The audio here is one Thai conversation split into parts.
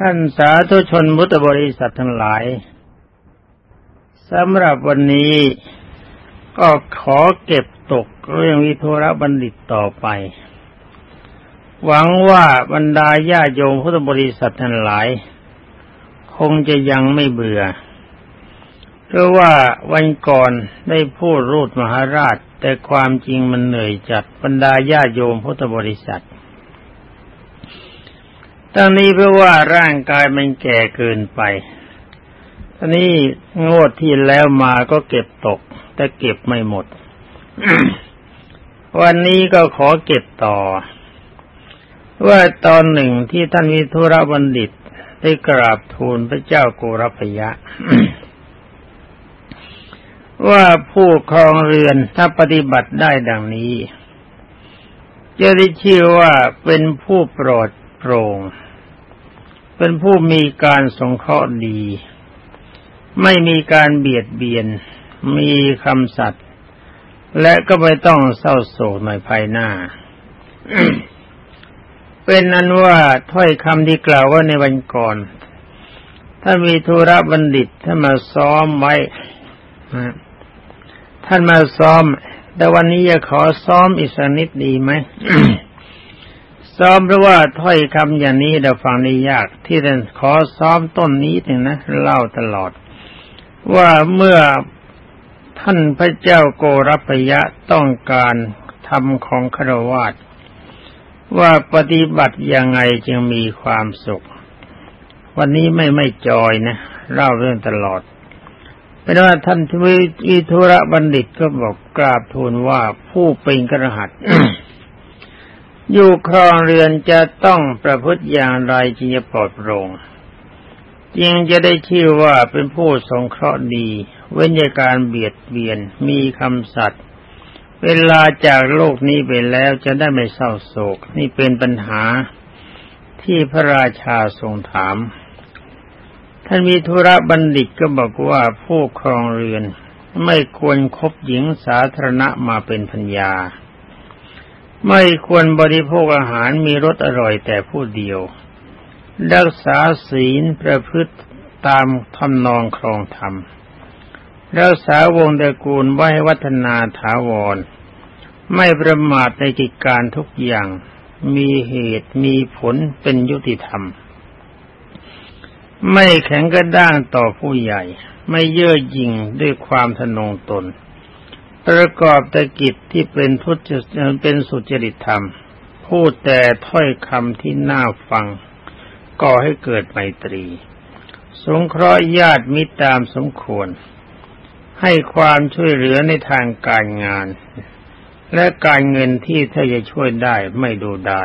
ท่านสาธุชนมุตบริษัททั้งหลายสำหรับวันนี้ก็ขอเก็บตกเรื่องวิทุระบัณฑิตต่อไป หวังว่าบรรดาญาโยมพุทธบริษัททั้งหลาย คงจะยังไม่เบื่อ เพราะว่าวันก่อนได้พูดรูดมหาราช แต่ความจริงมันเหนื่อยจัดบรรดาญาโยมพุทธบริษัท ตั้งนี้เพราะว่าร่างกายมันแก่เกินไปตอนนี้งวดที่แล้วมาก็เก็บตก แต่เก็บไม่หมด วันนี้ก็ขอเก็บต่อ ว่าตอนหนึ่งที่ท่านวิทุระบัณฑิต ได้กราบทูลพระเจ้าโกรพยะ ว่าผู้ครองเรือนถ้าปฏิบัติได้ดังนี้ จะได้ชื่อว่าเป็นผู้โปรดโปร่ง เป็นผู้มีการสงเคราะห์ดี ไม่มีการเบียดเบียน มีคำสัตย์และก็ไม่ต้องเศร้าโศกในภายหน้า เป็นนั้นว่าถ้อยคำที่กล่าวว่าในวันก่อน ถ้ามีธุระบัณฑิตถ้านมาซ้อมไว้ท่านมาซ้อม แต่วันนี้จะขอซ้อมอีกสักนิดดีไหม ซ้อมเพราะว่าถ้อยคำอย่างนี้เราฟังได้ยาก ที่ท่านขอซ้อมต้นนี้หนึ่งนะเล่าตลอด ว่าเมื่อท่านพระเจ้าโกรพยะต้องการทำของครวาตว่าปฏิบัติยังไงจึงมีความสุข วันนี้ไม่ไม่จอยนะเล่าเรื่องตลอดเป็นว่าท่านทวิทุระบัณฑิตก็บอกกราบทูลว่าผู้เป็นกระหัต อยู่ครองเรือนจะต้องประพฤติอย่างไรจึงจะปลอดโปร่งจึงจะได้ชื่อว่าเป็นผู้สงเคราะห์ดี เว้นจากการเบียดเบียนมีคำสัตย์เวลาจากโลกนี้ไปแล้วจะได้ไม่เศร้าโศก นี่เป็นปัญหาที่พระราชาทรงถาม ท่านมีธุระบัณฑิตก็บอกว่าผู้ครองเรือน ไม่ควรคบหญิงสาธารณะมาเป็นพัญญา ไม่ควรบริโภคอาหารมีรสอร่อยแต่ผู้เดียว รักษาศีลประพฤติตามทำนองครองธรรม รักษาวงตระกูลไว้วัฒนาถาวร ไม่ประมาทในกิจการทุกอย่าง มีเหตุมีผลเป็นยุติธรรม ไม่แข็งกระด้างต่อผู้ใหญ่ ไม่เย่อหยิ่งด้วยความทนงตน ประกอบตกิจที่เป็นทุจเป็นสุจริตธรรม พูดแต่ถ้อยคำที่น่าฟัง ก่อให้เกิดไมตรี สงเคราะห์ญาติมิตรตามสมควร ให้ความช่วยเหลือในทางการงาน และการเงินที่ถ้าจะช่วยได้ไม่ดูได้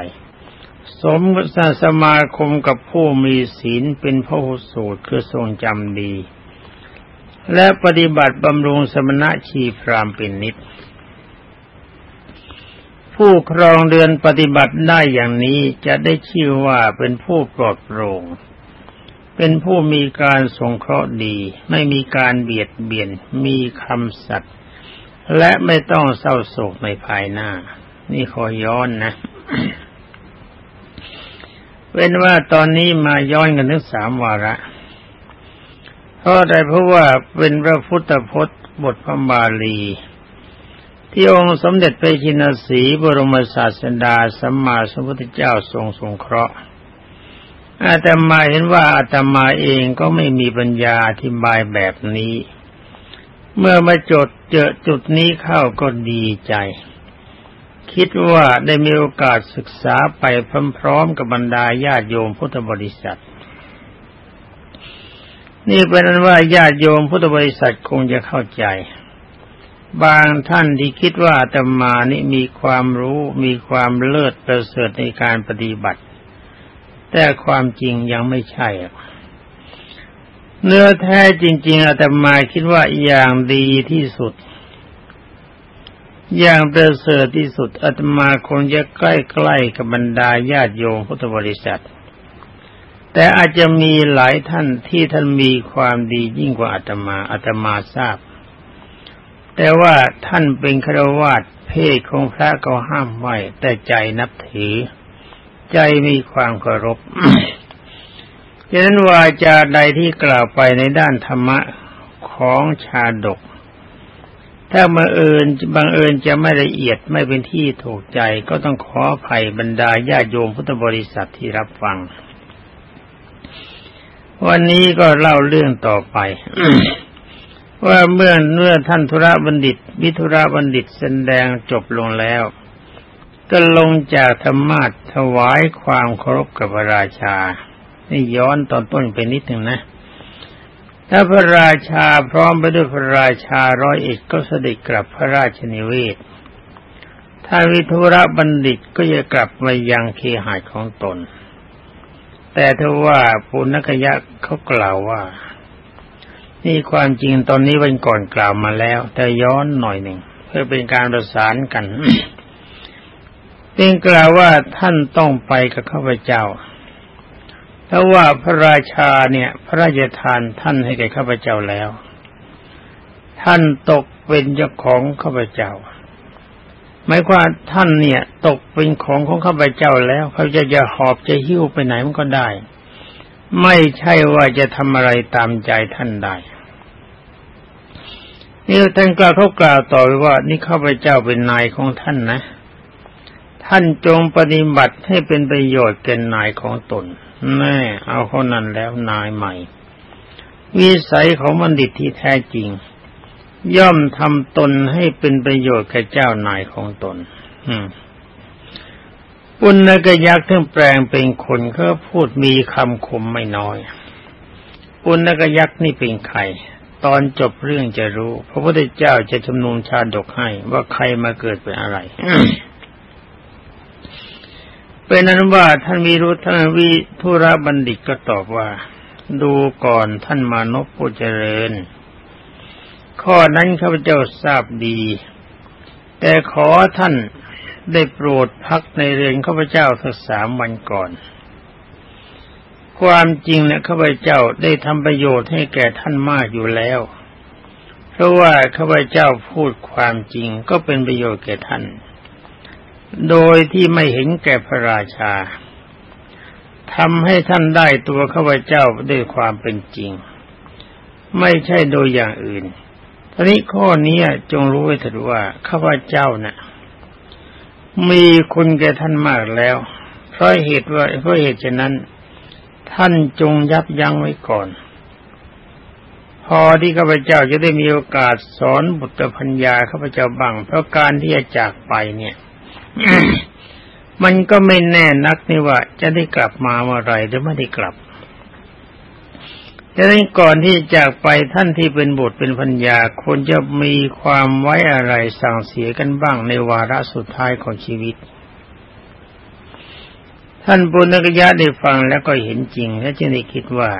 สมสมาคมกับผู้มีศีลเป็นพระสูตรคือทรงจำดี และปฏิบัติบำรุงสมณะชีพรามเป็นนิด ผู้ครองเรือนปฏิบัติได้อย่างนี้จะได้ชื่อว่าเป็นผู้ปลอดโปร่ง เป็นผู้มีการสงเคราะห์ดี ไม่มีการเบียดเบียน มีคำสัตย์และไม่ต้องเศร้าโศกในภายหน้า นี่ขอย้อนนะเป็นว่าตอนนี้มาย้อนกันถึงสามวาระ เพราะอะไรเพราะว่าเป็นพระพุทธพจน์บทพระบาลี ที่องค์สมเด็จพระชินสีบรมศาสดาสัมมาสัมพุทธเจ้าทรงสงเคราะห์อาตมาเห็นว่าอาตมาเองก็ไม่มีปัญญาอธิบายแบบนี้ เมื่อมาจดเจอจุดนี้เข้าก็ดีใจ คิดว่าได้มีโอกาสศึกษาไปพร้อมๆกับบรรดาญาติโยมพุทธบริษัท นี่เป็นนั้นว่าญาติโยมพุทธบริษัทคงจะเข้าใจ บางท่านที่คิดว่าธรรมานี่มีความรู้มีความเลิศประเสริฐในการปฏิบัติ แต่ความจริงยังไม่ใช่เนื้อแท้จริง ๆอาตมาคิดว่าอย่างดีที่สุด อย่างประเสริฐที่สุดอาตมาคงจะใกล้ๆกับบรรดาญาติโยมพุทธบริษัท แต่อาจจะมีหลายท่านที่ท่านมีความดียิ่งกว่าอาตมาอาตมาทราบ แต่ว่าท่านเป็นครวาสเพศของพระก็ห้ามไว้ แต่ใจนับถือ ใจมีความเคารพฉะนั้นวาจาใดที่กล่าวไปในด้านธรรมะของชาดก ถ้าบังเอิญบังเอิญจะไม่ละเอียดไม่เป็นที่ถูกใจก็ต้องขออภัยบรรดาญาโยมพุทธบริษัทที่รับฟัง วันนี้ก็เล่าเรื่องต่อไป ว่าเมื่อเมื่อท่านธุระบัณฑิต วิธุระบัณฑิตแสดงจบลงแล้ว ก็ลงจากธรรมาทถวายความเคารพกับพระราชา นี่ย้อนตอนต้นไปนิดหนึ่งนะ ถ้าพระราชาพร้อมไปด้วยพระราชาร้อยเอกก็เสด็จกลับพระราชนิเวศถ้าวิทุระบัณฑิตก็จะกลับมายังเคหายของตน แต่ถ้าว่าปุณกยะเขากล่าวว่า นี่ความจริงตอนนี้วันก่อนกล่าวมาแล้ว แต่ย้อนหน่อยหนึ่ง เพื่อเป็นการประสานกันเป็นกล่าวว่าท่านต้องไปกับข้าพเจ้าเพราว่าพระราชาเนี่ย พระราชทานท่านให้แก่ข้าพเจ้าแล้ว ท่านตกเป็นเจ้าของข้าพเจ้า หมายความท่านเนี่ย ตกเป็นของของข้าพเจ้าแล้วเขาจะจะหอบจะหิ้วไปไหนมันก็ได้ ไม่ใช่ว่าจะทำอะไรตามใจท่านได้นี่ท่านกล่าวเขากล่าวต่อไปว่า นี่ข้าพเจ้าเป็นนายของท่านนะ ท่านจงปฏิบัติให้เป็นประโยชน์แก่นายของตนแม่เอาคนนั้นแล้วนายใหม่ วิสัยของบัณฑิตที่แท้จริง ย่อมทำตนให้เป็นประโยชน์แก่เจ้านายของตนปุณกยักษ์ที่แปลงเป็นคนก็พูดมีคำคมไม่น้อยปุณกยักษ์นี่เป็นใคร ตอนจบเรื่องจะรู้ พระพุทธเจ้าจะชำนุมชาดกให้ว่าใครมาเกิดเป็นอะไรเป็นนั้นว่าท่านวีรุท่านวิทุระบัณฑิตก็ตอบว่า ดูก่อนท่านมานพผู้เจริญ ข้อนั้นข้าพเจ้าทราบดี แต่ขอท่านได้โปรดพักในเรือนข้าพเจ้าสักสามวันก่อน ความจริงเนี่ยข้าพเจ้าได้ทำประโยชน์ให้แก่ท่านมากอยู่แล้ว เพราะว่าข้าพเจ้าพูดความจริงก็เป็นประโยชน์แก่ท่าน โดยที่ไม่เห็นแก่พระราชาทำให้ท่านได้ตัวข้าพเจ้าด้วยความเป็นจริง ไม่ใช่โดยอย่างอื่น ทีนี้ข้อนี้จงรู้ไว้เถิดว่าข้าพเจ้านะ่ะ มีคุณแก่ท่านมากแล้ว เพราะเหตุว่าเพราะเหตุฉะนั้น ท่านจงยับยั้งไว้ก่อน พอที่ข้าพเจ้าจะได้มีโอกาสสอนบุตรพัญญาข้าพเจ้าบังเพราะการที่จะจากไปเนี่ยมันก็ไม่แน่นักนี่ว่าจะได้กลับมาเมื่อไรหรือไม่ได้กลับ ดังนั้นก่อนที่จากไปท่านที่เป็นบุตรเป็นพัญญาควรจะมีความไว้อะไรสั่งเสียกันบ้างในวาระสุดท้ายของชีวิต ท่านปุณกยะได้ฟังแล้วก็เห็นจริง และจึงได้คิดว่า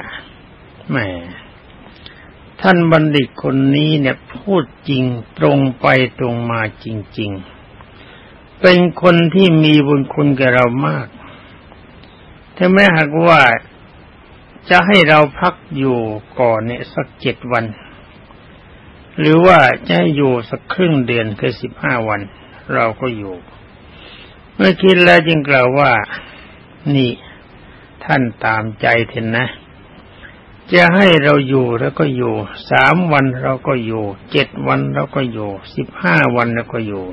แหมท่านบัณฑิตคนนี้เนี่ยพูดจริงตรงไปตรงมาจริง ๆ เป็นคนที่มีบุญคุณแก่เรามากถ้าแม้หากว่า จะให้เราพักอยู่ก่อนเนี่ยสักเจ็ดวัน หรือว่าจะให้อยู่สักครึ่งเดือนคือสิบห้าวัน เราก็อยู่ เมื่อคิดแล้วจึงกล่าวว่านี่ท่านตามใจเถอะนะ จะให้เราอยู่แล้วก็อยู่สามวันเราก็อยู่เจ็ดวันเราก็อยู่สิบห้าวันเราก็อยู่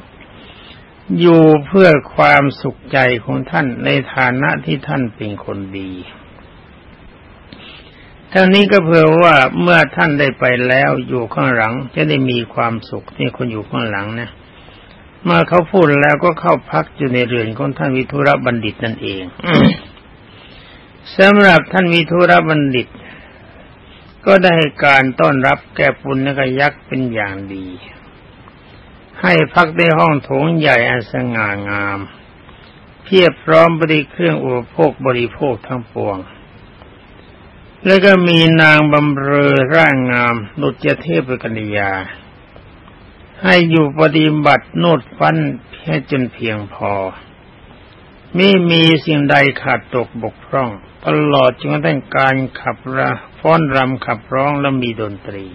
อยู่เพื่อความสุขใจของท่านในฐานะที่ท่านเป็นคนดี ทั้งนี้ก็เพื่อว่าเมื่อท่านได้ไปแล้วอยู่ข้างหลังจะได้มีความสุขที่คนอยู่ข้างหลังนะเมื่อเขาพูดแล้วก็เข้าพักอยู่ในเรือนของท่านวิทุระบัณฑิตนั่นเองสำหรับท่านวิทุระบัณฑิต ก็ได้การต้อนรับแก่ปุณณกยักษ์เป็นอย่างดี ให้พักในห้องโถงใหญ่อันสง่างาม เพียบพร้อมบริเครื่องอุปโภคบริโภคทั้งปวง แล้วก็มีนางบำเรอร่างงามนุจเทพกัญญา ให้อยู่ปฏิบัติโนดฟันเพียจนเพียงพอ ไม่มีสิ่งใดขาดตกบกพร่อง ตลอดจนกระทั่งการขับระฟ้อนรำขับร้องและมีดนตรี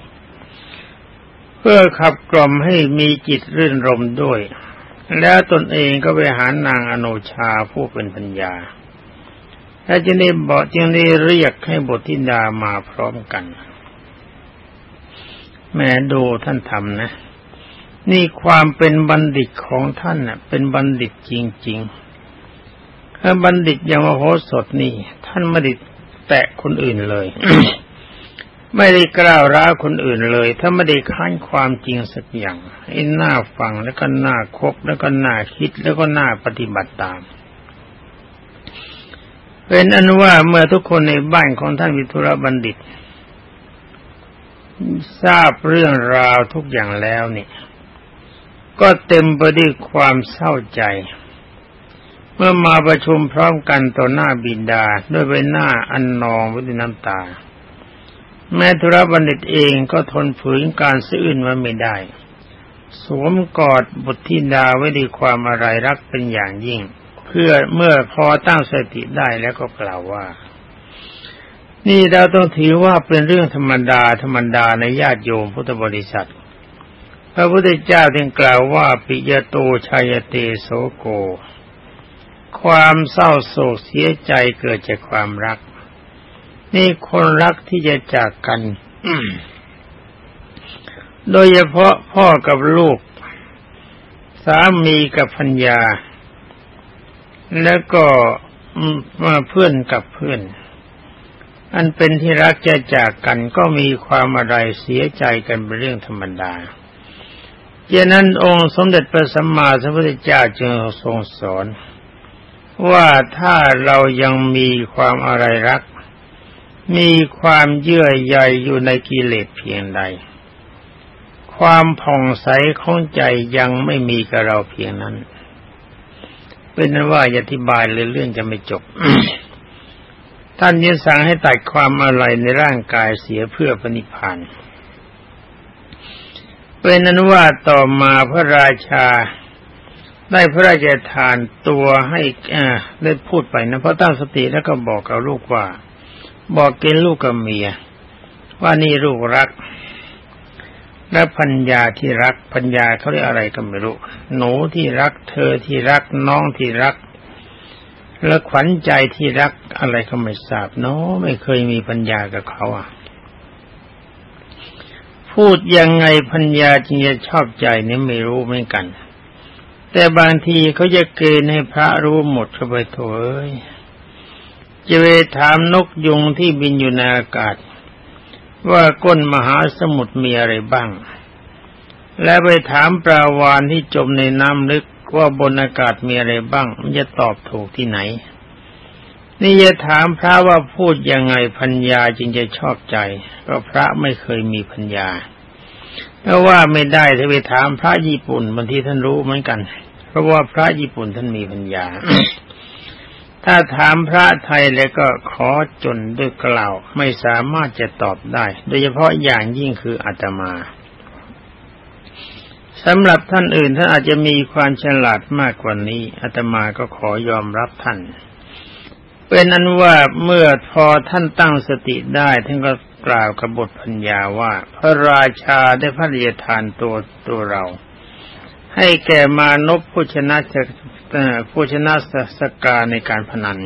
เพื่อขับกล่อมให้มีจิตรื่นรมด้วย แล้วตนเองก็ไปหานางอโนชาผู้เป็นปัญญา แล้วจึงได้บอกจึงได้เรียกให้บทธิดามาพร้อมกัน แม่ดูท่านทำนะ นี่ความเป็นบัณฑิตของท่านน่ะ เป็นบัณฑิตจริงๆถ้าบัณฑิตย่างมโหสถนี่ ท่านไม่ได้แตะคนอื่นเลย ไม่ได้กล่าวร้าคนอื่นเลย ถ้าไม่ได้ค้านความจริงสักอย่างไอ้น้าฟังแล้วก็น้าคบแล้วก็น้าคิดแล้วก็น้าปฏิบัติตาม เป็นอนุว่าเมื่อทุกคนในบ้านของท่านวิทุรบัณฑิต ทราบเรื่องราวทุกอย่างแล้วนี่ก็เต็มไปด้วยความเศร้าใจ เมื่อมาประชุมพร้อมกันต่อหน้าบิดาด้วยใบหน้าอันนองว้ด้วยน้ำตา แม้ธุรบัณฑิตเองก็ทนฝืนการซื่อนไว้ไม่ได้ สวมกอดบุตรธิดาไว้ด้วยความอะไรรักเป็นอย่างยิ่ง พื่อเมื่อพอตั้งสติได้แล้วก็กล่าวว่า นี่เราต้องถือว่าเป็นเรื่องธรรมดาธรรมดาในญาติโยมพุทธบริษัท พระพุทธเจ้าจึงกล่าวว่าปิยโตชัยเตโสโก ความเศร้าโศกเสียใจเกิดจากความรัก นี่คนรักที่จะจากกันโดยเฉพาะพ่อกับลูก สามีกับพัญญา แล้วก็มาเพื่อนกับเพื่อน อันเป็นที่รักจะจากกันก็มีความอะไรเสียใจกันเป็นเรื่องธรรมดาเจนั้นองค์สมเด็จพระสัมมาสัมพุทธเจ้าจึงทรงสอน ว่าถ้าเรายังมีความอะไรรัก มีความเยื่อใยอยู่ในกิเลสเพียงใด ความผ่องใสของใจยังไม่มีกับเราเพียงนั้น เป็นนั้นว่าอธิบายเลยเรื่องจะไม่จบ ท่านยังสั่งให้ตัดความอะไรในร่างกายเสียเพื่อปณิพานเป็นนั้นว่าต่อมาพระราชาได้พระราชทานตัวให้ได้พูดไปนะเพราะตั้งสติแล้วก็บอกกับลูกว่า บอกเกณฑ์ลูกกับเมีย ว่านี่ลูกรัก และพัญญาที่รักพัญญาเขาเรียกอะไรก็ไม่รู้ หนูที่รัก เธอที่รักน้องที่รัก และขวัญใจที่รักอะไรก็ไม่ทราบเนาะไม่เคยมีปัญญากับเขาอะ พูดยังไงพัญญาจึงจะชอบใจนี่ไม่รู้เหมือนกัน แต่บางทีเขาจะเกณฑ์ให้พระรู้หมดเข้าไปถเอ้ยจะไปถามนกยุงที่บินอยู่ในอากาศ ว่าก้นมหาสมุทรมีอะไรบ้าง และไปถามปลาวานที่จมในน้ำลึกว่าบนอากาศมีอะไรบ้าง มันจะตอบถูกที่ไหน นี่จะถามพระว่าพูดยังไงพัญญาจึงจะชอบใจ ก็พระไม่เคยมีพัญญาเพราะว่าไม่ได้ถ้าไปถามพระญี่ปุ่นบางทีท่านรู้เหมือนกัน เพราะว่าพระญี่ปุ่นท่านมีพัญญา ถ้าถามพระไทยแล้วก็ขอจนด้วยกล่าวไม่สามารถจะตอบได้ โดยเฉพาะอย่างยิ่งคืออาตมาสำหรับท่านอื่นท่านอาจจะมีความฉลาดมากกว่านี้อาตมาก็ขอยอมรับท่าน เป็นนั้นว่าเมื่อพอท่านตั้งสติได้ท่านก็กล่าวกับบทพัญญาว่า พระราชาได้พระเรียทานตัวตัวเรา ให้แก่มานพผู้ชนะ ผู้ชนะสกาในการพนัน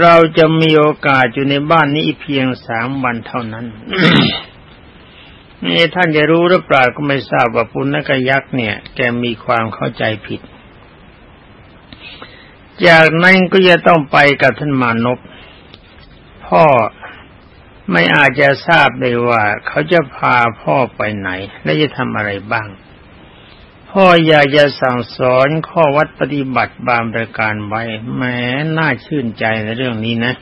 เราจะมีโอกาสอยู่ในบ้านนี้เพียงสามวันเท่านั้นนี่ท่านจะรู้หรือเปล่าก็ไม่ทราบว่าปุณกยักษ์เนี่ย แกมีความเข้าใจผิด จากนั้นก็จะต้องไปกับท่านมานพพ่อไม่อาจจะทราบได้ว่า เขาจะพาพ่อไปไหน และจะทำอะไรบ้าง พ่ออยากจะสั่งสอนข้อวัดปฏิบัติบางประการไว้แม้น่าชื่นใจในเรื่องนี้นะ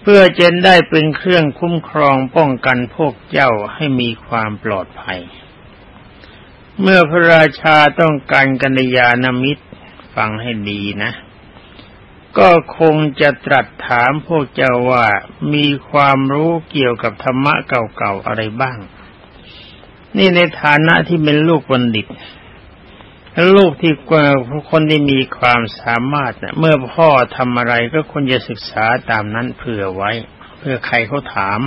เพื่อจะได้เป็นเครื่องคุ้มครองป้องกันพวกเจ้าให้มีความปลอดภัย เมื่อพระราชาต้องการกัญญาณมิตรฟังให้ดีนะ ก็คงจะตรัสถามพวกเจ้าว่ามีความรู้เกี่ยวกับธรรมะเก่าๆอะไรบ้าง นี่ในฐานะที่เป็นลูกบัณฑิตลูกที่คนที่มีความสามารถเมื่อพ่อทำอะไรก็ควรจะศึกษาตามนั้นเผื่อไว้ เพื่อใครเขาถาม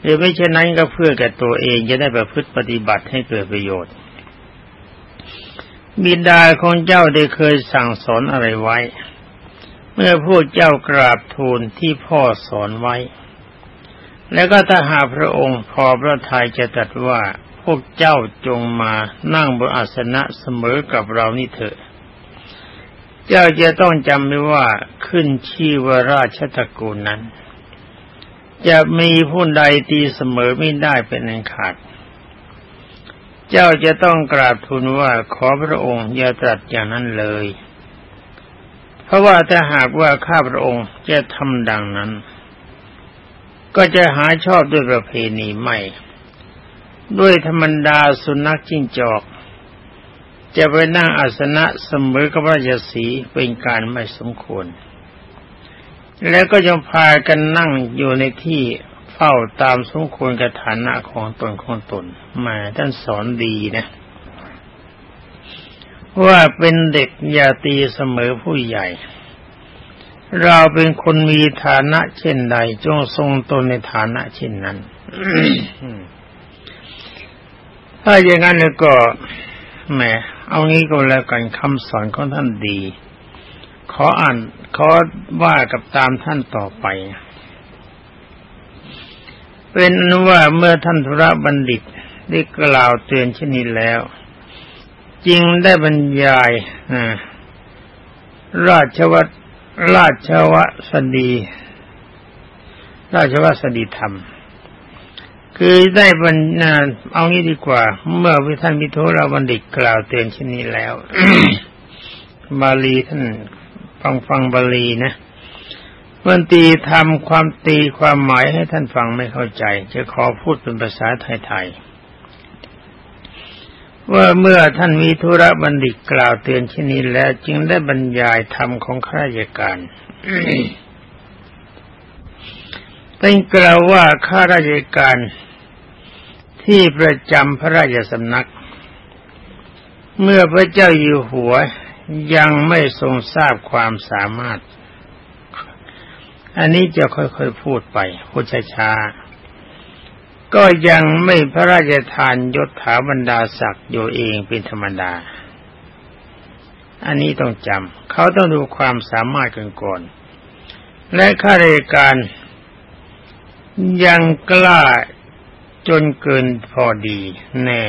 หรือไม่เช่นนั้นก็เพื่อแก่ตัวเองจะได้ประพฤติปฏิบัติให้เกิดประโยชน์ บิดาของเจ้าได้เคยสั่งสอนอะไรไว้ เมื่อพวกเจ้ากราบทูลที่พ่อสอนไว้ แล้วก็ถ้าหาพระองค์พอพระทัยจะตรัสว่าพวกเจ้าจงมานั่งบนอาสนะเสมอกับเรานี่เถอะ เจ้าจะต้องจำไว้ว่าขึ้นชื่อว่าราชตระกูลนั้น จะมีผู้ใดตีเสมอไม่ได้เป็นอันขาด เจ้าจะต้องกราบทูลว่าขอพระองค์อย่าตรัสอย่างนั้นเลย เพราะว่าถ้าหากว่าข้าพระองค์จะทำดังนั้น ก็จะหาชอบด้วยประเพณีไม่ ด้วยธรรมดาสุนัขจิ้งจอก จะไปนั่งอาสนะเสมอกับราชสีเป็นการไม่สมควร แล้วก็ยังพากันนั่งอยู่ในที่เฝ้าตามสมควรกับฐานะของตนของตนมาท่านสอนดีนะว่าเป็นเด็กอย่าตีเสมอผู้ใหญ่ เราเป็นคนมีฐานะเช่นใด จงทรงตนในฐานะเช่นนั้น ถ้าอย่างนั้นก็แหมเอางี้ก็แล้วกันคำสอนของท่านดี ขออ่านขอว่ากับตามท่านต่อไป เป็นนว่าเมื่อท่านธุระบัณฑิตได้กล่าวเตือนเช่นนี้แล้ว จริงได้บรรยายราชวัตร ราชวสดี ราชวสดีธรรม คือได้บรรณาเอางี้ดีกว่า เมื่อวิท่านมิโทราบัณฑิตกล่าวเตือนเช่นนี้แล้ว บาลีท่านฟังฟังบาลีนะมื่อตีทำความตีความหมายให้ท่านฟังไม่เข้าใจ จะขอพูดเป็นภาษาไทยๆ ว่าเมื่อท่านมีธุระบัณฑิตกล่าวเตือนชนีแล้วจึงได้บรรยายธรรมของข้าราชการเป็นกล่าวว่าข้าราชการที่ประจำพระราชสำนัก เมื่อพระเจ้าอยู่หัวยังไม่ทรงทราบความสามารถ อันนี้จะค่อยๆพูดไปพูดช้าๆ ก็ยังไม่พระราชทานยศถาบรรดาศักดิ์อยู่เองเป็นธรรมดา อันนี้ต้องจำเขาต้องดูความสามารถกันก่อน และข้าราชการยังกล้าจนเกินพอดี แน่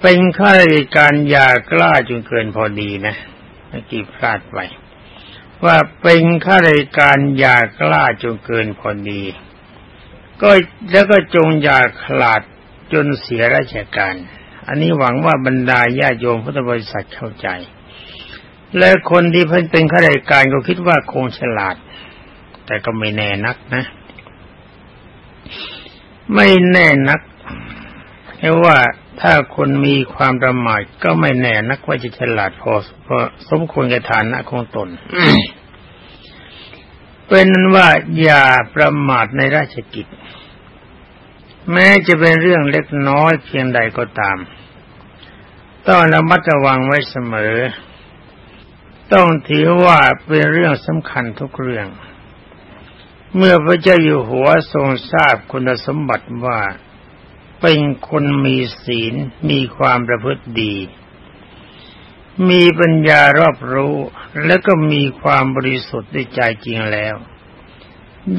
เป็นข้าราชการอย่ากล้าจนเกินพอดีนะเมื่อกี้พลาดไปว่าเป็นข้าราชการอย่ากล้าจนเกินพอดี ก็แล้วก็จงอย่าขลาดจนเสียราชการ อันนี้หวังว่าบรรดาญาโยมพุทธบริษัทเข้าใจ และคนที่เพิ่งเป็นข้าราชการก็คิดว่าคงฉลาด แต่ก็ไม่แน่นักนะ ไม่แน่นักเพราะว่าถ้าคนมีความประมาทก็ไม่แน่นักว่าจะฉลาดพอสมควรกับฐานะของตนเป็นนั้นว่าอย่าประมาทในราชกิจ แม้จะเป็นเรื่องเล็กน้อยเพียงใดก็ตาม ต้องระมัดระวังไว้เสมอ ต้องถือว่าเป็นเรื่องสำคัญทุกเรื่อง เมื่อพระเจ้าอยู่หัวทรงทราบคุณสมบัติว่า เป็นคนมีศีลมีความประพฤติดี มีปัญญารอบรู้และก็มีความบริสุทธิ์ในใจจริงแล้ว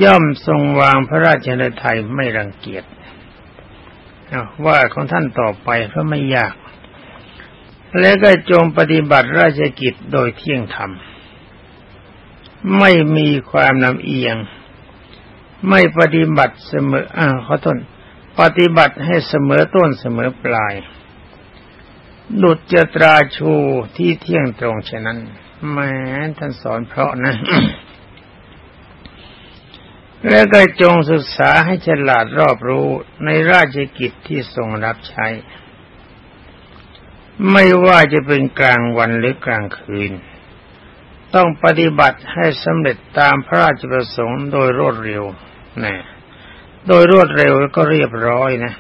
ย่อมทรงวางพระราชนไทยไม่รังเกียจ ว่าของท่านต่อไปเพราะไม่ยาก และก็จงปฏิบัติราชกิจโดยเที่ยงธรรม ไม่มีความนำเอียง ไม่ปฏิบัติเสมออ่าขอต้นปฏิบัติให้เสมอต้นเสมอปลายดุจจตราชูที่เที่ยงตรงฉะนั้นแม้ท่านสอนเพราะนะ แล้วก็จงศึกษาให้ฉลาดรอบรู้ในราชกิจที่ทรงรับใช้ ไม่ว่าจะเป็นกลางวันหรือกลางคืน ต้องปฏิบัติให้สำเร็จตามพระราชประสงค์โดยรวดเร็วนะโดยรวดเร็วแล้วก็เรียบร้อยนะ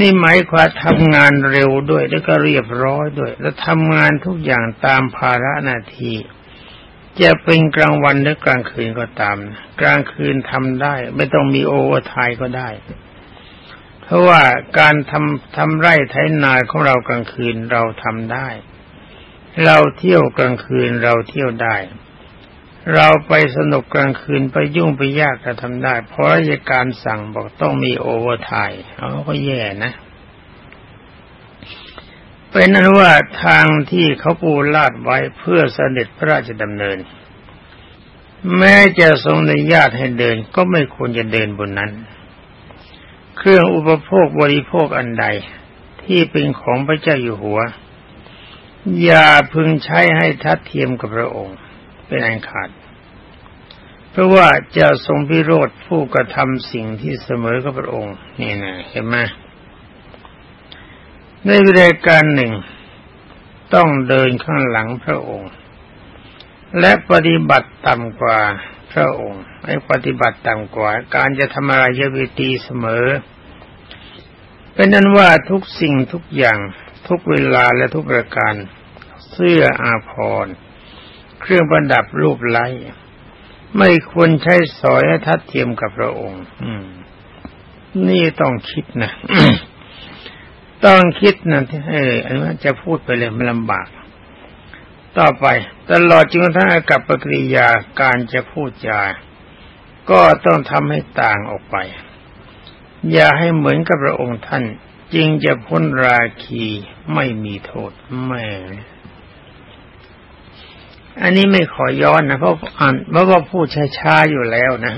นี่หมายความทำงานเร็วด้วยแล้วก็เรียบร้อยด้วย แล้วทำงานทุกอย่างตามภาระหน้าที่ จะเป็นกลางวันหรือกลางคืนก็ตาม กลางคืนทำได้ ไม่ต้องมี overtime ก็ได้ เพราะว่าการทำทำไร่ไถนาของเรากลางคืนเราทำได้ เราเที่ยวกลางคืนเราเที่ยวได้ เราไปสนุกกลางคืนไปยุ่งไปยากก็ทำได้ เพราะราชการสั่งบอกต้องมี overtime เขาก็แย่นะเเป็นนั้นว่าทางที่เขาปูลาดไว้เพื่อเสด็จพระราชดำเนิน แม้จะทรงอนุญาตให้เดินก็ไม่ควรจะเดินบนนั้น เครื่องอุปโภคบริโภคอันใดที่เป็นของพระเจ้าอยู่หัว อย่าพึงใช้ให้ทัดเทียมกับพระองค์ เป็นอันขาด เพราะว่าจะทรงพิโรธผู้กระทำสิ่งที่เสมอกับพระองค์ นี่นะเห็นไหม ในวิธีการหนึ่งต้องเดินข้างหลังพระองค์ และปฏิบัติต่ำกว่าพระองค์ไอ้ปฏิบัติต่ำกว่า การจะทำอะไรยวิตีเสมอ เป็นนั้นว่าทุกสิ่งทุกอย่างทุกเวลาและทุกประการ เสื้ออาภรณ์เครื่องประดับรูปไล้ไม่ควรใช้สอยทัดเทียมกับพระองค์ นี่ต้องคิดนะ ต้องคิดนะเอออันว่าจะพูดไปเลยมันลำบาก ต่อไปตลอดจนกระทั่งกับปกิริยาการจะพูดจา ก็ต้องทำให้ต่างออกไป อย่าให้เหมือนกับพระองค์ท่าน จึงจะพ้นราคีไม่มีโทษแม่อันนี้ไม่ขอย้อนนะเพราะอ่านเพราะว่าพูดช้าๆอยู่แล้วนะ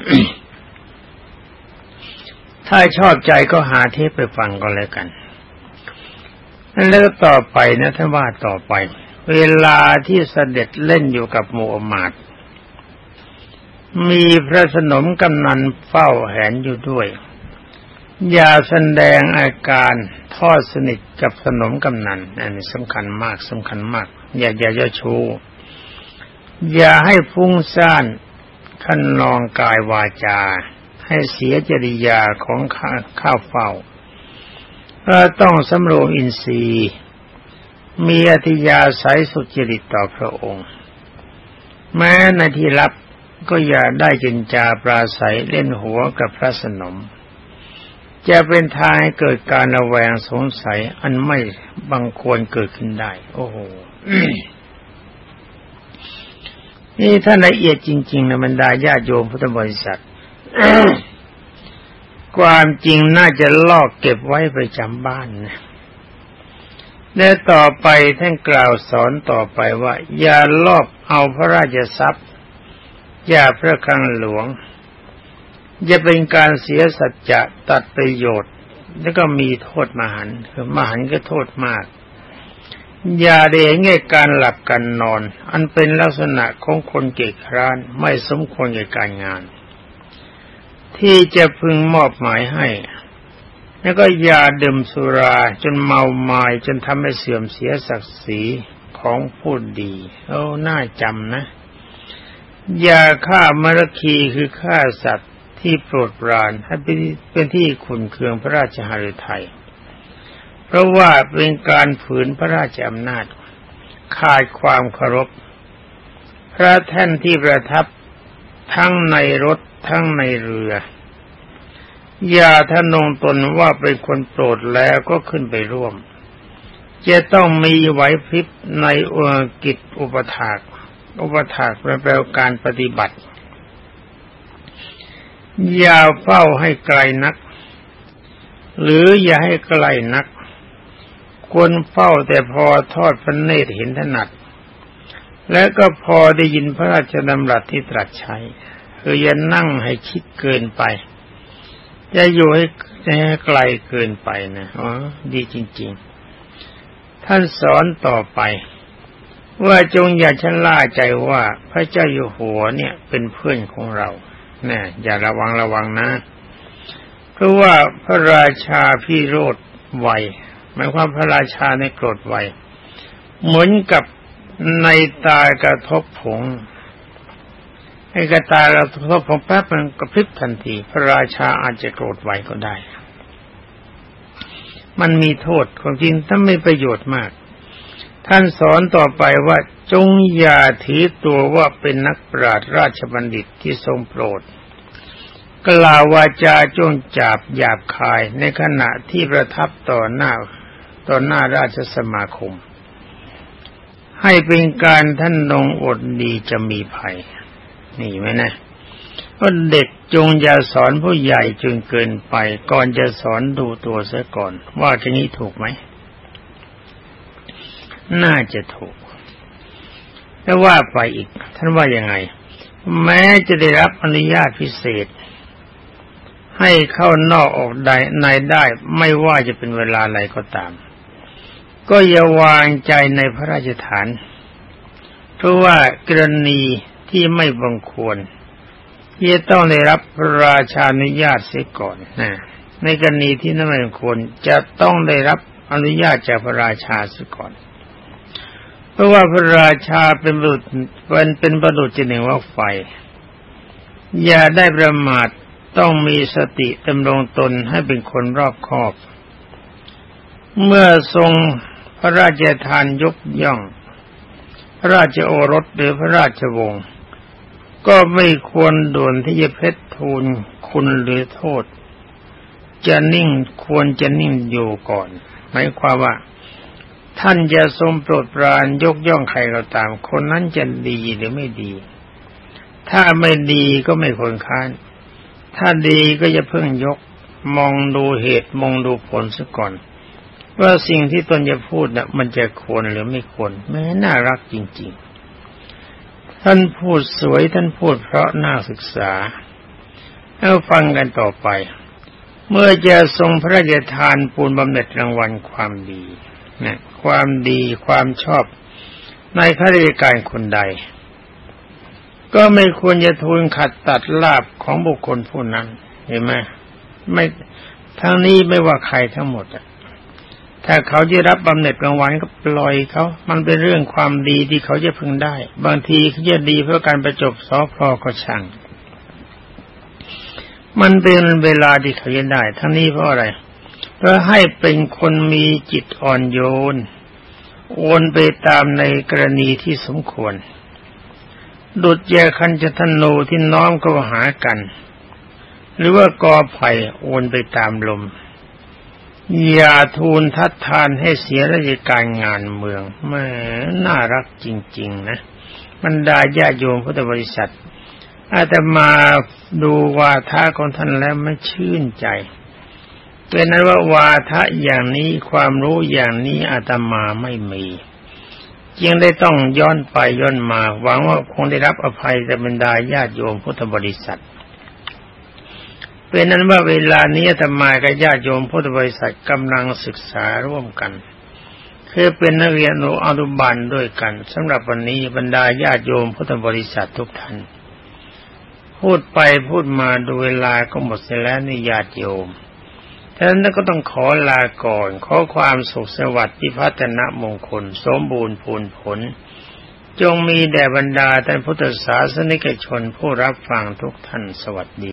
ถ้าชอบใจก็หาเทปไปฟังก็แล้วกัน แล้วต่อไปนะท่านว่าต่อไป เวลาที่เสด็จเล่นอยู่กับโมอมาดมีพระสนมกำนันเฝ้าแหนอยู่ด้วย อย่าแสดงอาการทอดสนิทกับสนมกำนันอันนี้สำคัญมากสำคัญมาก อย่าอย่าเจ้าชูอย่าให้ฟุ้งซ่านขันนองกายวาจา ให้เสียจริยาของข้าข้าเฝ้า เราต้องสำรวมอินทรีย์ มีอธิยาสายสุจริตต่อพระองค์ แม้ในที่รับก็อย่าได้จินจาปราศัยเล่นหัวกับพระสนม จะเป็นทางให้เกิดการระแวงสงสัยอันไม่บังควรเกิดขึ้นได้ โอ้โหนี่ถ้านละเอียดจริง ๆนะบรรดาญาโยมพุทธบริษัท ความจริงน่าจะลอกเก็บไว้ไปจำบ้านนะและต่อไปท่านกล่าวสอนต่อไปว่า อย่าลอบเอาพระราชทรัพย์ อย่าพระคลังหลวง จะเป็นการเสียสัจจะตัดประโยชน์ แล้วก็มีโทษมหันคือมหันก็โทษมาก อย่าเดงเงการหลับกันนอน อันเป็นลักษณะของคนเกียจคร้านไม่สมควรแก่การงาน ที่จะพึงมอบหมายให้ แล้วก็ยาดื่มสุราจนเมาไมา้จนทำให้เสื่อมเสียศักดิ์ศรีของผู้ดีโอ้น่าจำนะยาฆ่ามรคีคือฆ่าสัตว์ที่โปรดปรานให้เป็นที่ขุนเคืองพระราชหฤทัยเพราะว่าเป็นการฝืนพระราชอำนาจขาดความเคารพ พระแท่นที่ประทับ ทั้งในรถทั้งในเรือ อย่าทนงตนว่าเป็นคนโปรดแล้วก็ขึ้นไปร่วม จะต้องมีไหวพริบในอุกิจอุปถากอุปถากแปลการปฏิบัติ อย่าเฝ้าให้ไกลนัก หรืออย่าให้ไกลนักควรเฝ้าแต่พอทอดพระเนตรเห็นถนัด และก็พอได้ยินพระราชดำรัสที่ตรัสใช้คืออย่านั่งให้คิดเกินไป จะอยู่ให้ไกลเกินไปนะอ๋อดีจริง ๆ ท่านสอนต่อไป ว่าจงอย่าชะล่าใจว่าพระเจ้าอยู่หัวเนี่ยเป็นเพื่อนของเรานี่อย่าระวังระวังนะ เพราะว่าพระราชาพี่โรดไวหมายความพระราชาในโกรธไวเหมือนกับ ในตากระทบผงไอ้กระตายเราทบผงแป๊บมันกระพริบทันที พระราชาอาจจะโกรธไวก็ได้ มันมีโทษความจริงถ้าไม่ประโยชน์มาก ท่านสอนต่อไปว่าจงอย่าถือตัวว่าเป็นนักปราชญ์ราชบัณฑิตที่ทรงโปรด กล่าววาจาจงจับหยาบคายในขณะที่ประทับต่อหน้าต่อหน้าราชสมาคม ให้เป็นการท่านลงอดดีจะมีภัย นี่ไหมนะว่าเด็กจงอย่าสอนผู้ใหญ่จนเกินไป ก่อนจะสอนดูตัวเสียก่อน ว่าจะนี้ถูกไหม น่าจะถูก แต่ว่าไปอีก ท่านว่ายังไง แม้จะได้รับอนุญาตพิเศษ ให้เข้านอกออกใดในได้ไม่ว่าจะเป็นเวลาอะไรก็ตาม ก็อย่าวางใจในพระราชฐาน เพราะว่ากรณีที่ไม่บังควรจะต้องได้รับพระราชานุญาตเสียก่อนนะในกรณีที่นั่นไม่บังควรจะต้องได้รับอนุญาตจากพระราชาเสียก่อน เพราะว่าพระราชาเป็นบุตรเป็นเป็นบุตรจหนึ่งว่าไฟ อย่าได้ประมาทต้องมีสติดำรงตนให้เป็นคนรอบคอบ เมื่อทรง พระราชทานยกย่อง พระราชโอรสหรือพระราชวงศ์ก็ไม่ควรด่วนที่จะเพชรทูลคุณหรือโทษ จะนิ่งควรจะนิ่งอยู่ก่อน หมายความว่า ท่านจะทรงโปรดปรานยกย่องใครก็ตาม คนนั้นจะดีหรือไม่ดี ถ้าไม่ดีก็ไม่ควรค้าน ถ้าดีก็จะเพิ่งยก มองดูเหตุมองดูผลซะก่อน ว่าสิ่งที่ตนจะพูดนะ่ะมันจะควรหรือไม่ควรแม้น่ารักจริง ๆ ท่านพูดสวยท่านพูดเพราะน่าศึกษาเอาฟังกันต่อไป เมื่อจะทรงพระราชทานปูนบำเหน็จรางวัลความดีนะความดีความชอบในข้าราชการคนใด ก็ไม่ควรจะทูลขัดตัดลาบของบุคคลผู้นั้น เห็นไหมไม่ทั้งนี้ไม่ว่าใครทั้งหมดอะ ถ้าเขาจะรับบำเหน็จรางวัลก็ปล่อยเขา มันเป็นเรื่องความดีที่เขาจะพึงได้ บางทีเขาจะดีเพราะการประจบสอพอก็ช่าง มันเป็นเวลาที่เขาจะได้ ทั้งนี้เพราะอะไร เพื่อให้เป็นคนมีจิตอ่อนโยน โอนไปตามในกรณีที่สมควร ดุดแยคันจะทนโนที่น้อมก็หากัน หรือว่า กอไผ่โอนไปตามลม อย่าทูลทัดทานให้เสียราชการงานเมืองแม่น่ารักจริง ๆ นะบรรดาญาโยมพุทธบริษัท อาตมาดูวาทะของท่านแล้วไม่ชื่นใจเป็นนั้นว่าวาทะอย่างนี้ความรู้อย่างนี้อาตมาไม่มีจึงได้ต้องย้อนไปย้อนมา หวังว่าคงได้รับอภัยจากบรรดาญาโยมพุทธบริษัท เป็นนั้นว่าเวลานี้อาตมากับญาติโยมพุทธบริษัทกำลังศึกษาร่วมกันคือเป็นนักเรียนอนุบาลด้วยกันสำหรับวันนี้บรรดาญาติโยมพุทธบริษัททุกท่านพูดไปพูดมาดูเวลาก็หมดเสียแล้วนี่ญาติโยมฉะนั้นก็ต้องขอลาก่อน ขอความสุขสวัสดิ์พิพัฒนมงคล สมบูรณ์พูนผล จงมีแด่บรรดาท่านพุทธศาสนิกชนผู้รับฟังทุกท่านสวัสดี